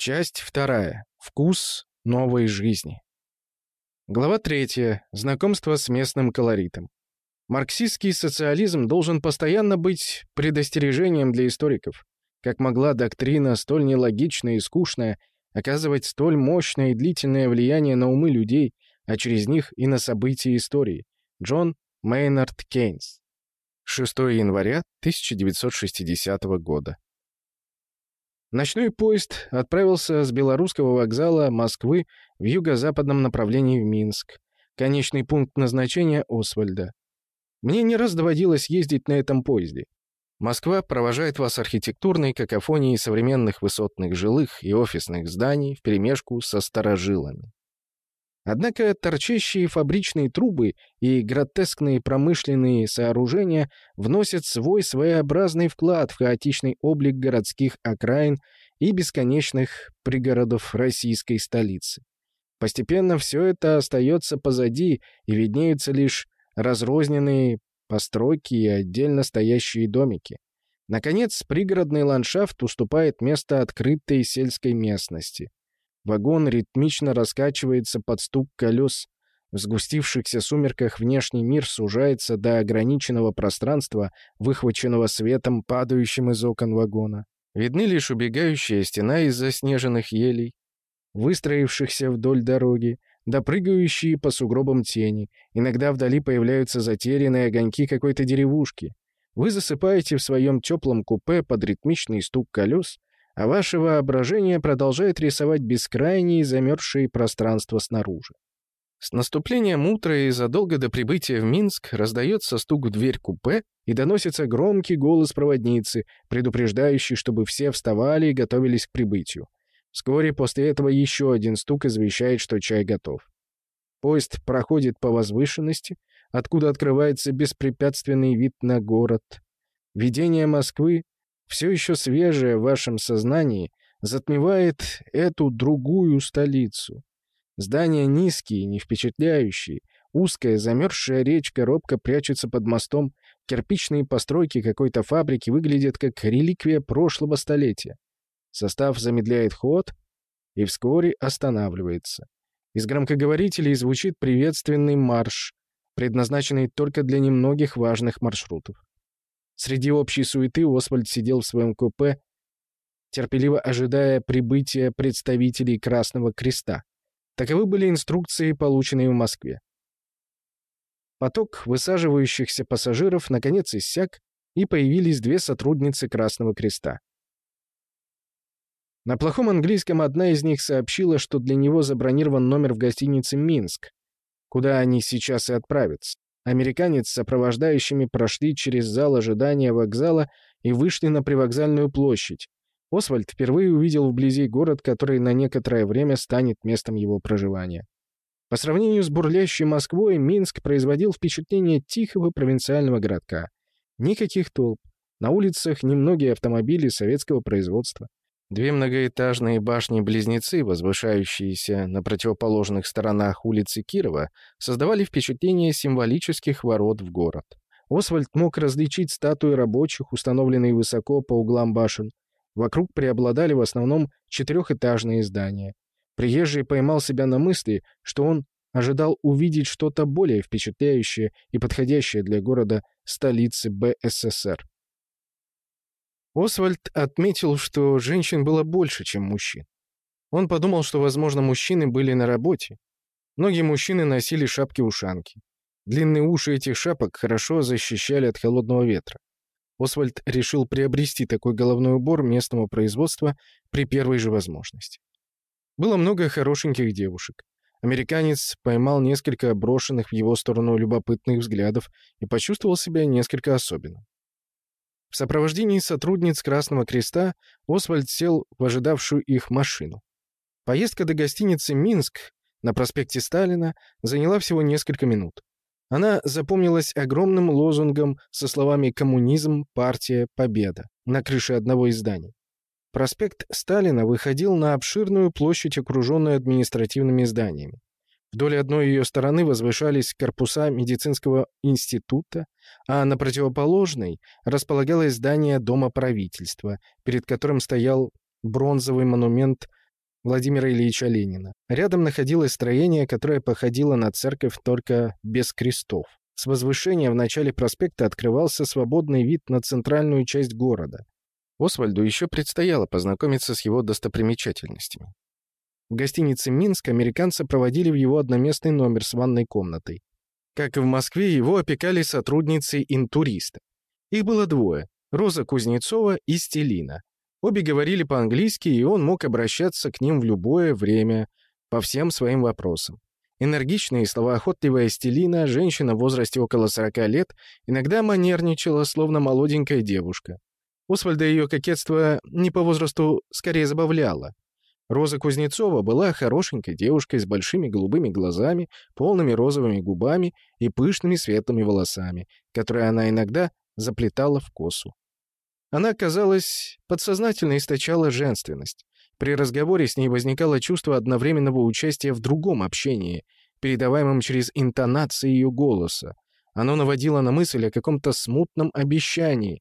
Часть вторая. Вкус новой жизни. Глава третья. Знакомство с местным колоритом. Марксистский социализм должен постоянно быть предостережением для историков. Как могла доктрина, столь нелогичная и скучная, оказывать столь мощное и длительное влияние на умы людей, а через них и на события истории. Джон Мейнард Кейнс. 6 января 1960 года. Ночной поезд отправился с белорусского вокзала Москвы в юго-западном направлении в Минск. Конечный пункт назначения Освальда. Мне не раз доводилось ездить на этом поезде. Москва провожает вас архитектурной какофонией современных высотных жилых и офисных зданий вперемешку со старожилами. Однако торчащие фабричные трубы и гротескные промышленные сооружения вносят свой своеобразный вклад в хаотичный облик городских окраин и бесконечных пригородов российской столицы. Постепенно все это остается позади, и виднеются лишь разрозненные постройки и отдельно стоящие домики. Наконец, пригородный ландшафт уступает место открытой сельской местности. Вагон ритмично раскачивается под стук колес. В сгустившихся сумерках внешний мир сужается до ограниченного пространства, выхваченного светом, падающим из окон вагона. Видны лишь убегающая стена из заснеженных елей, выстроившихся вдоль дороги, да прыгающие по сугробам тени. Иногда вдали появляются затерянные огоньки какой-то деревушки. Вы засыпаете в своем теплом купе под ритмичный стук колес, а ваше воображение продолжает рисовать бескрайние замерзшие пространства снаружи. С наступлением утра и задолго до прибытия в Минск раздается стук в дверь купе и доносится громкий голос проводницы, предупреждающий, чтобы все вставали и готовились к прибытию. Вскоре после этого еще один стук извещает, что чай готов. Поезд проходит по возвышенности, откуда открывается беспрепятственный вид на город. Видение Москвы все еще свежее в вашем сознании, затмевает эту другую столицу. Здания низкие, не впечатляющие, узкая замерзшая речка робко прячется под мостом, кирпичные постройки какой-то фабрики выглядят как реликвия прошлого столетия. Состав замедляет ход и вскоре останавливается. Из громкоговорителей звучит приветственный марш, предназначенный только для немногих важных маршрутов. Среди общей суеты Освальд сидел в своем купе, терпеливо ожидая прибытия представителей Красного Креста. Таковы были инструкции, полученные в Москве. Поток высаживающихся пассажиров наконец иссяк, и появились две сотрудницы Красного Креста. На плохом английском одна из них сообщила, что для него забронирован номер в гостинице «Минск», куда они сейчас и отправятся. Американец с сопровождающими прошли через зал ожидания вокзала и вышли на привокзальную площадь. Освальд впервые увидел вблизи город, который на некоторое время станет местом его проживания. По сравнению с бурлящей Москвой, Минск производил впечатление тихого провинциального городка. Никаких толп. На улицах немногие автомобили советского производства. Две многоэтажные башни-близнецы, возвышающиеся на противоположных сторонах улицы Кирова, создавали впечатление символических ворот в город. Освальд мог различить статуи рабочих, установленные высоко по углам башен. Вокруг преобладали в основном четырехэтажные здания. Приезжий поймал себя на мысли, что он ожидал увидеть что-то более впечатляющее и подходящее для города столицы БССР. Освальд отметил, что женщин было больше, чем мужчин. Он подумал, что, возможно, мужчины были на работе. Многие мужчины носили шапки-ушанки. Длинные уши этих шапок хорошо защищали от холодного ветра. Освальд решил приобрести такой головной убор местного производства при первой же возможности. Было много хорошеньких девушек. Американец поймал несколько брошенных в его сторону любопытных взглядов и почувствовал себя несколько особенным. В сопровождении сотрудниц Красного Креста Освальд сел в ожидавшую их машину. Поездка до гостиницы «Минск» на проспекте Сталина заняла всего несколько минут. Она запомнилась огромным лозунгом со словами «Коммунизм, партия, победа» на крыше одного из зданий. Проспект Сталина выходил на обширную площадь, окруженную административными зданиями. Вдоль одной ее стороны возвышались корпуса медицинского института, а на противоположной располагалось здание Дома правительства, перед которым стоял бронзовый монумент Владимира Ильича Ленина. Рядом находилось строение, которое походило на церковь только без крестов. С возвышения в начале проспекта открывался свободный вид на центральную часть города. Освальду еще предстояло познакомиться с его достопримечательностями. В гостинице «Минск» американцы проводили в его одноместный номер с ванной комнатой. Как и в Москве, его опекали сотрудницы интуриста. Их было двое — Роза Кузнецова и Стелина. Обе говорили по-английски, и он мог обращаться к ним в любое время по всем своим вопросам. Энергичная и словоохотливая Стелина, женщина в возрасте около 40 лет, иногда манерничала, словно молоденькая девушка. Освальда ее кокетство не по возрасту скорее забавляло. Роза Кузнецова была хорошенькой девушкой с большими голубыми глазами, полными розовыми губами и пышными светлыми волосами, которые она иногда заплетала в косу. Она, казалось, подсознательно источала женственность. При разговоре с ней возникало чувство одновременного участия в другом общении, передаваемом через интонации ее голоса. Оно наводило на мысль о каком-то смутном обещании,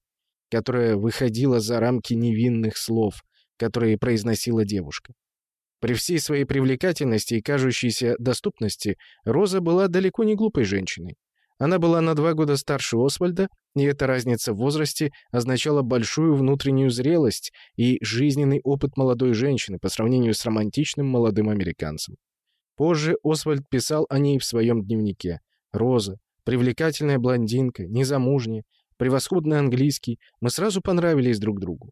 которое выходило за рамки невинных слов, которые произносила девушка. При всей своей привлекательности и кажущейся доступности Роза была далеко не глупой женщиной. Она была на два года старше Освальда, и эта разница в возрасте означала большую внутреннюю зрелость и жизненный опыт молодой женщины по сравнению с романтичным молодым американцем. Позже Освальд писал о ней в своем дневнике. «Роза, привлекательная блондинка, незамужняя, превосходный английский, мы сразу понравились друг другу.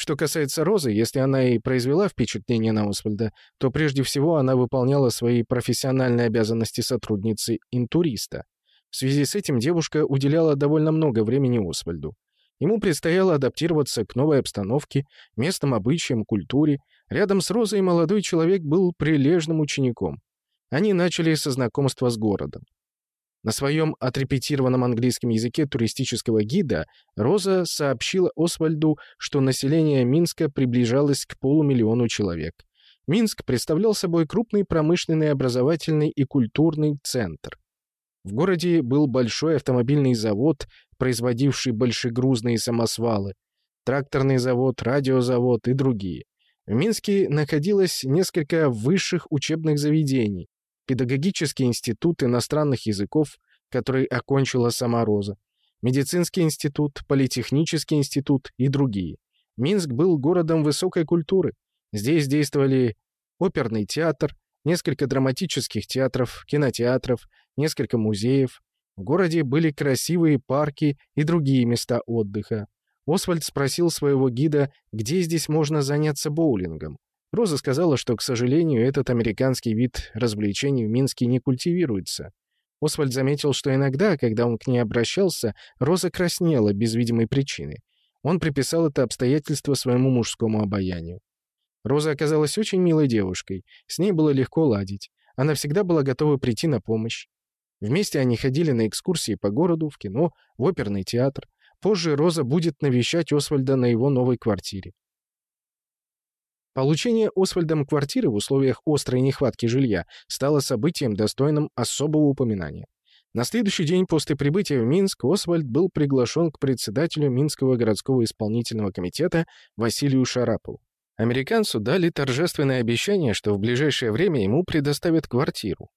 Что касается Розы, если она и произвела впечатление на Освальда, то прежде всего она выполняла свои профессиональные обязанности сотрудницы интуриста. В связи с этим девушка уделяла довольно много времени Освальду. Ему предстояло адаптироваться к новой обстановке, местным обычаям, культуре. Рядом с Розой молодой человек был прилежным учеником. Они начали со знакомства с городом. На своем отрепетированном английском языке туристического гида Роза сообщила Освальду, что население Минска приближалось к полумиллиону человек. Минск представлял собой крупный промышленный, образовательный и культурный центр. В городе был большой автомобильный завод, производивший большегрузные самосвалы, тракторный завод, радиозавод и другие. В Минске находилось несколько высших учебных заведений, Педагогический институт иностранных языков, который окончила сама Роза, Медицинский институт, Политехнический институт и другие. Минск был городом высокой культуры. Здесь действовали оперный театр, несколько драматических театров, кинотеатров, несколько музеев. В городе были красивые парки и другие места отдыха. Освальд спросил своего гида, где здесь можно заняться боулингом. Роза сказала, что, к сожалению, этот американский вид развлечений в Минске не культивируется. Освальд заметил, что иногда, когда он к ней обращался, Роза краснела без видимой причины. Он приписал это обстоятельство своему мужскому обаянию. Роза оказалась очень милой девушкой, с ней было легко ладить. Она всегда была готова прийти на помощь. Вместе они ходили на экскурсии по городу, в кино, в оперный театр. Позже Роза будет навещать Освальда на его новой квартире. Получение Освальдом квартиры в условиях острой нехватки жилья стало событием, достойным особого упоминания. На следующий день после прибытия в Минск Освальд был приглашен к председателю Минского городского исполнительного комитета Василию Шарапову. Американцу дали торжественное обещание, что в ближайшее время ему предоставят квартиру.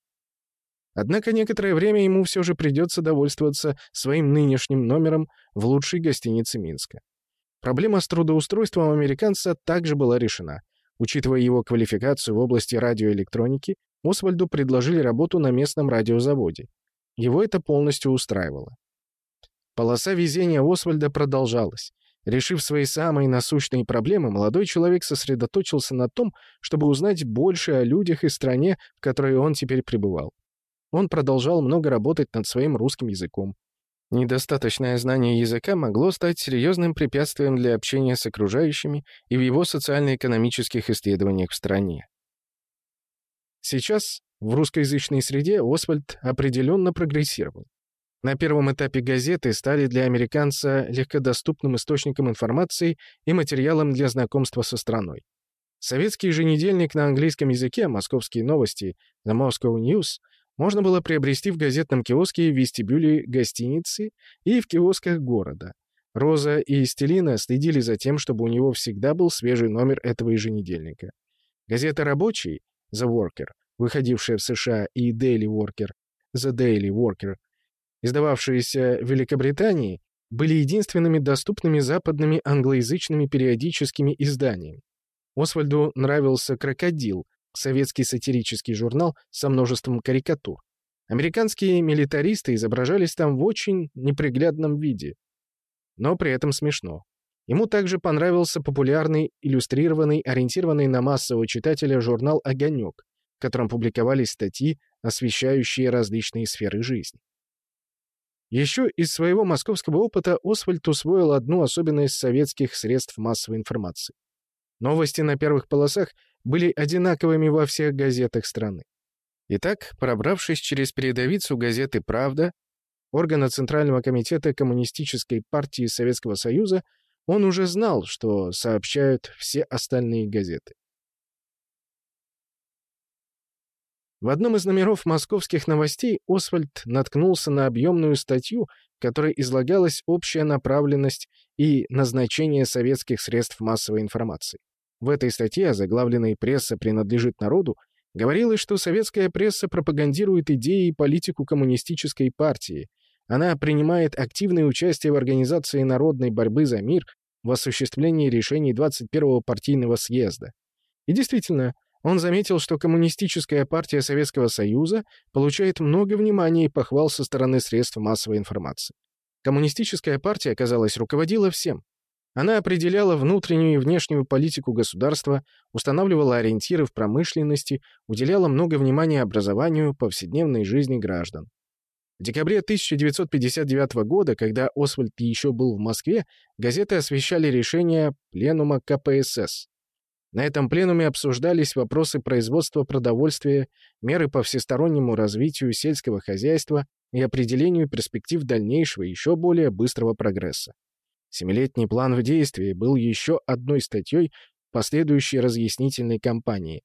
Однако некоторое время ему все же придется довольствоваться своим нынешним номером в лучшей гостинице Минска. Проблема с трудоустройством американца также была решена. Учитывая его квалификацию в области радиоэлектроники, Освальду предложили работу на местном радиозаводе. Его это полностью устраивало. Полоса везения Освальда продолжалась. Решив свои самые насущные проблемы, молодой человек сосредоточился на том, чтобы узнать больше о людях и стране, в которой он теперь пребывал. Он продолжал много работать над своим русским языком. Недостаточное знание языка могло стать серьезным препятствием для общения с окружающими и в его социально-экономических исследованиях в стране. Сейчас в русскоязычной среде Освальд определенно прогрессировал. На первом этапе газеты стали для американца легкодоступным источником информации и материалом для знакомства со страной. Советский еженедельник на английском языке «Московские новости» The Moscow News можно было приобрести в газетном киоске в вестибюле гостиницы и в киосках города. Роза и Стелина следили за тем, чтобы у него всегда был свежий номер этого еженедельника. Газета «Рабочий» The Worker, выходившая в США, и Daily Worker The Daily Worker, издававшиеся в Великобритании, были единственными доступными западными англоязычными периодическими изданиями. Освальду нравился «Крокодил», советский сатирический журнал со множеством карикатур. Американские милитаристы изображались там в очень неприглядном виде, но при этом смешно. Ему также понравился популярный, иллюстрированный, ориентированный на массового читателя журнал «Огонек», в котором публиковались статьи, освещающие различные сферы жизни. Еще из своего московского опыта Освальд усвоил одну особенность советских средств массовой информации. Новости на первых полосах были одинаковыми во всех газетах страны. Итак, пробравшись через передовицу газеты «Правда», органа Центрального комитета Коммунистической партии Советского Союза, он уже знал, что сообщают все остальные газеты. В одном из номеров московских новостей Освальд наткнулся на объемную статью, в которой излагалась общая направленность и назначение советских средств массовой информации. В этой статье, заглавленной «Пресса принадлежит народу», говорилось, что советская пресса пропагандирует идеи и политику коммунистической партии, она принимает активное участие в организации народной борьбы за мир в осуществлении решений 21-го партийного съезда. И действительно, он заметил, что Коммунистическая партия Советского Союза получает много внимания и похвал со стороны средств массовой информации. Коммунистическая партия, казалось, руководила всем. Она определяла внутреннюю и внешнюю политику государства, устанавливала ориентиры в промышленности, уделяла много внимания образованию, повседневной жизни граждан. В декабре 1959 года, когда Освальд еще был в Москве, газеты освещали решение Пленума КПСС. На этом пленуме обсуждались вопросы производства продовольствия, меры по всестороннему развитию сельского хозяйства и определению перспектив дальнейшего еще более быстрого прогресса. Семилетний план в действии был еще одной статьей последующей разъяснительной кампании.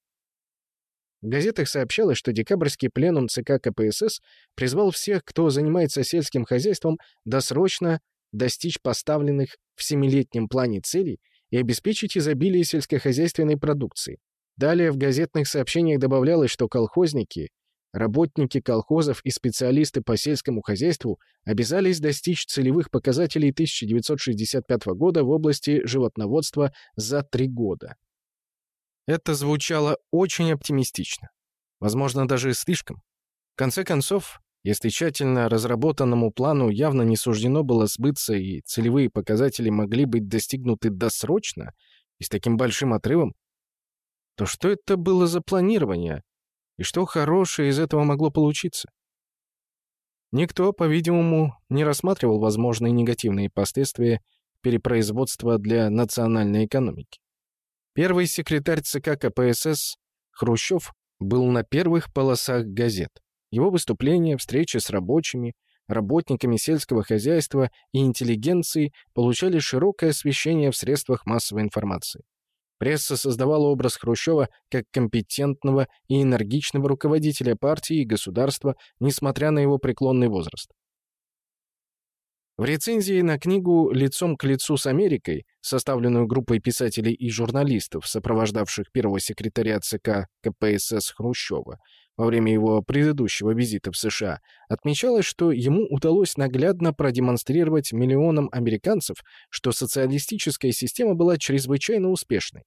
В газетах сообщалось, что декабрьский пленум ЦК КПСС призвал всех, кто занимается сельским хозяйством, досрочно достичь поставленных в семилетнем плане целей и обеспечить изобилие сельскохозяйственной продукции. Далее в газетных сообщениях добавлялось, что колхозники, работники колхозов и специалисты по сельскому хозяйству обязались достичь целевых показателей 1965 года в области животноводства за три года. Это звучало очень оптимистично. Возможно, даже слишком. В конце концов, если тщательно разработанному плану явно не суждено было сбыться и целевые показатели могли быть достигнуты досрочно и с таким большим отрывом, то что это было за планирование и что хорошее из этого могло получиться? Никто, по-видимому, не рассматривал возможные негативные последствия перепроизводства для национальной экономики. Первый секретарь ЦК КПСС Хрущев был на первых полосах газет. Его выступления, встречи с рабочими, работниками сельского хозяйства и интеллигенцией получали широкое освещение в средствах массовой информации. Пресса создавала образ Хрущева как компетентного и энергичного руководителя партии и государства, несмотря на его преклонный возраст. В рецензии на книгу «Лицом к лицу с Америкой», составленную группой писателей и журналистов, сопровождавших первого секретаря ЦК КПСС Хрущева во время его предыдущего визита в США, отмечалось, что ему удалось наглядно продемонстрировать миллионам американцев, что социалистическая система была чрезвычайно успешной.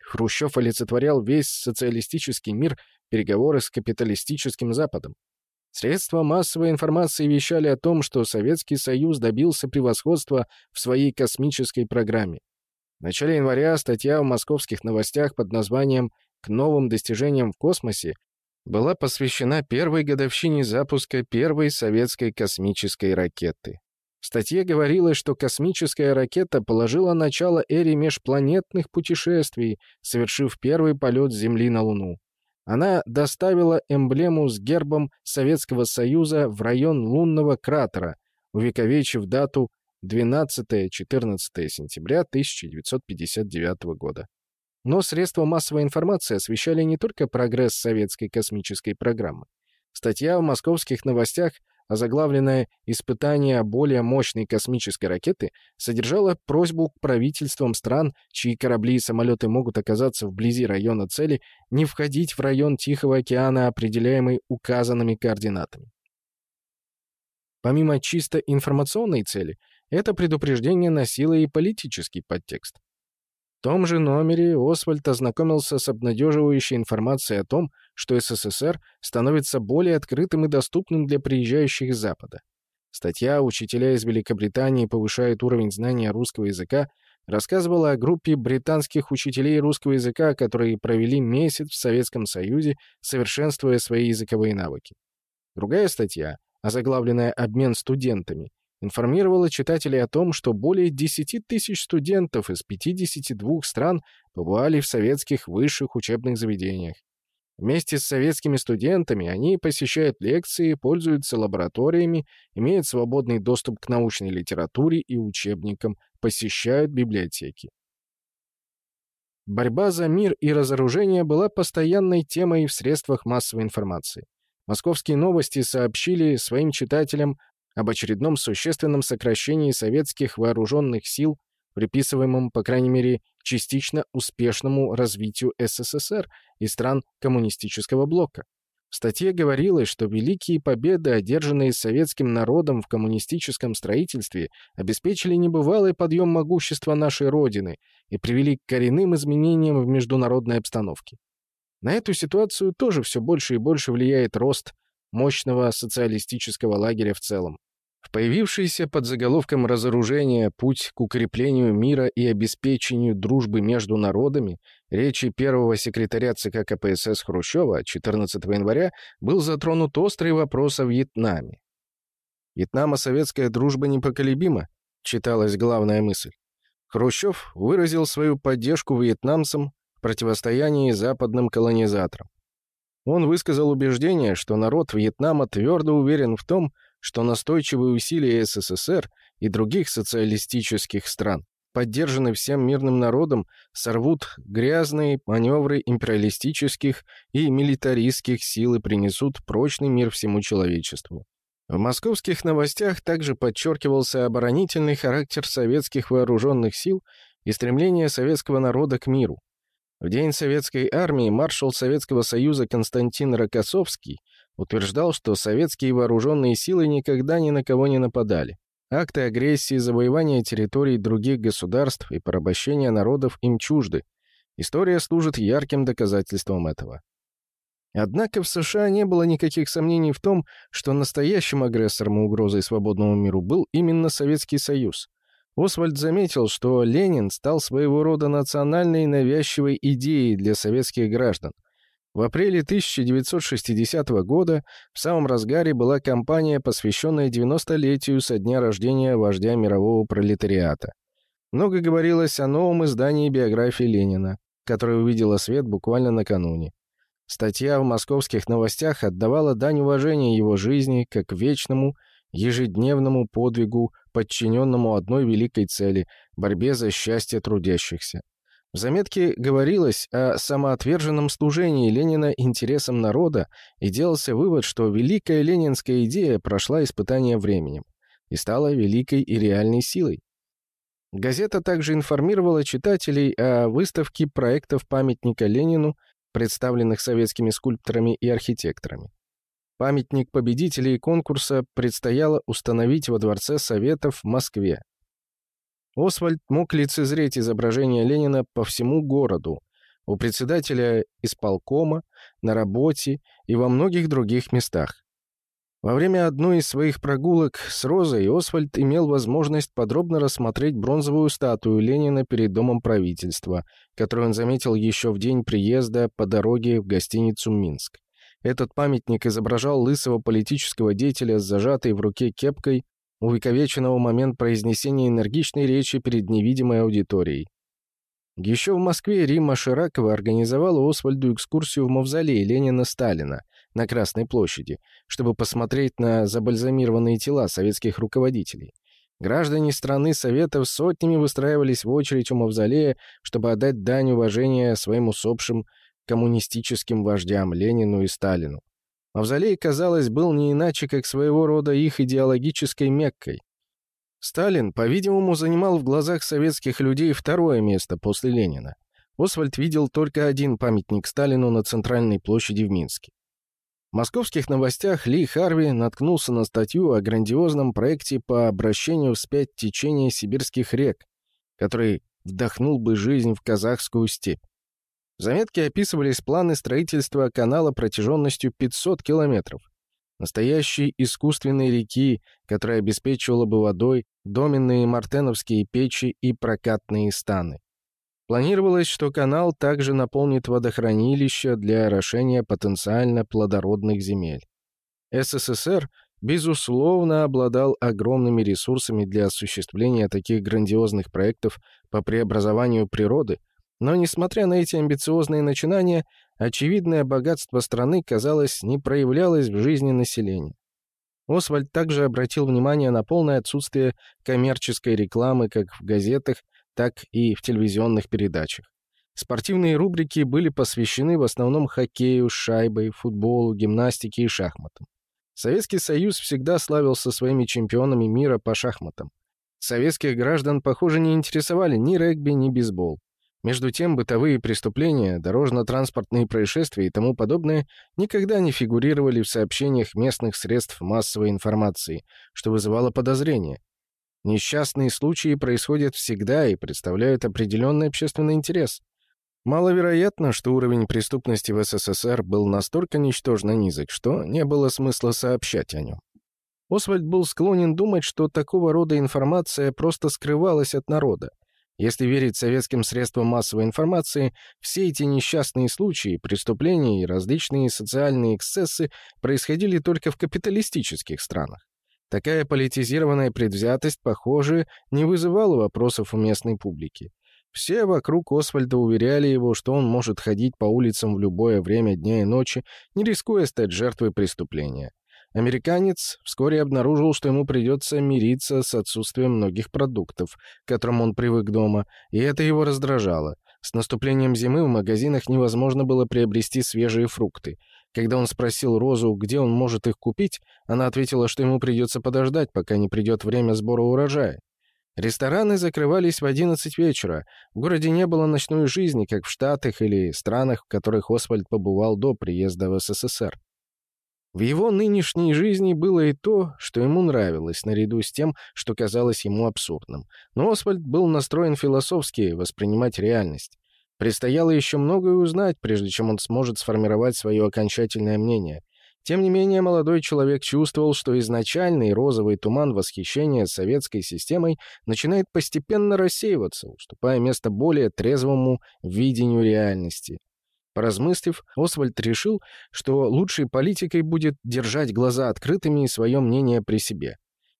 Хрущев олицетворял весь социалистический мир переговоры с капиталистическим Западом. Средства массовой информации вещали о том, что Советский Союз добился превосходства в своей космической программе. В начале января статья в московских новостях под названием «К новым достижениям в космосе» была посвящена первой годовщине запуска первой советской космической ракеты. В статье говорилось, что космическая ракета положила начало эре межпланетных путешествий, совершив первый полет Земли на Луну. Она доставила эмблему с гербом Советского Союза в район лунного кратера, увековечив дату 12-14 сентября 1959 года. Но средства массовой информации освещали не только прогресс советской космической программы. Статья в московских новостях озаглавленная «Испытание более мощной космической ракеты», содержала просьбу к правительствам стран, чьи корабли и самолеты могут оказаться вблизи района цели, не входить в район Тихого океана, определяемый указанными координатами. Помимо чисто информационной цели, это предупреждение носило и политический подтекст. В том же номере Освальд ознакомился с обнадеживающей информацией о том, что СССР становится более открытым и доступным для приезжающих с Запада. Статья «Учителя из Великобритании повышают уровень знания русского языка» рассказывала о группе британских учителей русского языка, которые провели месяц в Советском Союзе, совершенствуя свои языковые навыки. Другая статья, озаглавленная «Обмен студентами», информировала читателей о том, что более 10 тысяч студентов из 52 стран побывали в советских высших учебных заведениях. Вместе с советскими студентами они посещают лекции, пользуются лабораториями, имеют свободный доступ к научной литературе и учебникам, посещают библиотеки. Борьба за мир и разоружение была постоянной темой в средствах массовой информации. Московские новости сообщили своим читателям об очередном существенном сокращении советских вооруженных сил, приписываемом, по крайней мере, частично успешному развитию СССР и стран коммунистического блока. В статье говорилось, что великие победы, одержанные советским народом в коммунистическом строительстве, обеспечили небывалый подъем могущества нашей Родины и привели к коренным изменениям в международной обстановке. На эту ситуацию тоже все больше и больше влияет рост мощного социалистического лагеря в целом. В появившийся под заголовком «Разоружение. Путь к укреплению мира и обеспечению дружбы между народами» речи первого секретаря ЦК КПСС Хрущева 14 января был затронут острый вопрос о Вьетнаме. «Вьетнамо-советская дружба непоколебима», — читалась главная мысль. Хрущев выразил свою поддержку вьетнамцам в противостоянии западным колонизаторам. Он высказал убеждение, что народ Вьетнама твердо уверен в том, что настойчивые усилия СССР и других социалистических стран, поддержанные всем мирным народом, сорвут грязные маневры империалистических и милитаристских сил и принесут прочный мир всему человечеству. В московских новостях также подчеркивался оборонительный характер советских вооруженных сил и стремление советского народа к миру. В день советской армии маршал Советского Союза Константин Рокоссовский утверждал, что советские вооруженные силы никогда ни на кого не нападали. Акты агрессии, завоевания территорий других государств и порабощения народов им чужды. История служит ярким доказательством этого. Однако в США не было никаких сомнений в том, что настоящим агрессором и угрозой свободному миру был именно Советский Союз – Освальд заметил, что Ленин стал своего рода национальной навязчивой идеей для советских граждан. В апреле 1960 года в самом разгаре была кампания, посвященная 90-летию со дня рождения вождя мирового пролетариата. Много говорилось о новом издании биографии Ленина, которое увидела свет буквально накануне. Статья в московских новостях отдавала дань уважения его жизни как вечному, ежедневному подвигу подчиненному одной великой цели — борьбе за счастье трудящихся. В заметке говорилось о самоотверженном служении Ленина интересам народа и делался вывод, что великая ленинская идея прошла испытание временем и стала великой и реальной силой. Газета также информировала читателей о выставке проектов памятника Ленину, представленных советскими скульпторами и архитекторами. Памятник победителей конкурса предстояло установить во Дворце Советов в Москве. Освальд мог лицезреть изображение Ленина по всему городу, у председателя исполкома, на работе и во многих других местах. Во время одной из своих прогулок с Розой Освальд имел возможность подробно рассмотреть бронзовую статую Ленина перед домом правительства, которую он заметил еще в день приезда по дороге в гостиницу «Минск». Этот памятник изображал лысого политического деятеля с зажатой в руке кепкой, увековеченного момент произнесения энергичной речи перед невидимой аудиторией. Еще в Москве Римма Ширакова организовала Освальду экскурсию в мавзолей Ленина-Сталина на Красной площади, чтобы посмотреть на забальзамированные тела советских руководителей. Граждане страны Советов сотнями выстраивались в очередь у мавзолея, чтобы отдать дань уважения своим усопшим коммунистическим вождям Ленину и Сталину. Мавзолей, казалось, был не иначе, как своего рода их идеологической меккой. Сталин, по-видимому, занимал в глазах советских людей второе место после Ленина. Освальд видел только один памятник Сталину на центральной площади в Минске. В московских новостях Ли Харви наткнулся на статью о грандиозном проекте по обращению вспять течения сибирских рек, который вдохнул бы жизнь в казахскую степь. В заметке описывались планы строительства канала протяженностью 500 километров. Настоящей искусственной реки, которая обеспечивала бы водой доменные мартеновские печи и прокатные станы. Планировалось, что канал также наполнит водохранилища для орошения потенциально плодородных земель. СССР, безусловно, обладал огромными ресурсами для осуществления таких грандиозных проектов по преобразованию природы, но, несмотря на эти амбициозные начинания, очевидное богатство страны, казалось, не проявлялось в жизни населения. Освальд также обратил внимание на полное отсутствие коммерческой рекламы как в газетах, так и в телевизионных передачах. Спортивные рубрики были посвящены в основном хоккею, шайбой, футболу, гимнастике и шахматам. Советский Союз всегда славился своими чемпионами мира по шахматам. Советских граждан, похоже, не интересовали ни регби, ни бейсбол. Между тем, бытовые преступления, дорожно-транспортные происшествия и тому подобное никогда не фигурировали в сообщениях местных средств массовой информации, что вызывало подозрения. Несчастные случаи происходят всегда и представляют определенный общественный интерес. Маловероятно, что уровень преступности в СССР был настолько ничтожно низок, что не было смысла сообщать о нем. Освальд был склонен думать, что такого рода информация просто скрывалась от народа. Если верить советским средствам массовой информации, все эти несчастные случаи, преступления и различные социальные эксцессы происходили только в капиталистических странах. Такая политизированная предвзятость, похоже, не вызывала вопросов у местной публики. Все вокруг Освальда уверяли его, что он может ходить по улицам в любое время дня и ночи, не рискуя стать жертвой преступления. Американец вскоре обнаружил, что ему придется мириться с отсутствием многих продуктов, к которым он привык дома, и это его раздражало. С наступлением зимы в магазинах невозможно было приобрести свежие фрукты. Когда он спросил Розу, где он может их купить, она ответила, что ему придется подождать, пока не придет время сбора урожая. Рестораны закрывались в 11 вечера. В городе не было ночной жизни, как в Штатах или странах, в которых Освальд побывал до приезда в СССР. В его нынешней жизни было и то, что ему нравилось, наряду с тем, что казалось ему абсурдным. Но Освальд был настроен философски воспринимать реальность. Предстояло еще многое узнать, прежде чем он сможет сформировать свое окончательное мнение. Тем не менее, молодой человек чувствовал, что изначальный розовый туман восхищения советской системой начинает постепенно рассеиваться, уступая место более трезвому видению реальности. Поразмыслив, Освальд решил, что лучшей политикой будет держать глаза открытыми и свое мнение при себе.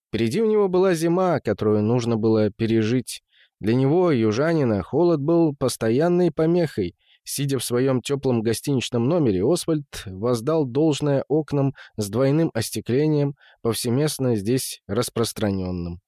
Впереди у него была зима, которую нужно было пережить, для него, южанина, холод был постоянной помехой. Сидя в своем теплом гостиничном номере, Освальд воздал должное окнам с двойным остеклением, повсеместно здесь распространенным.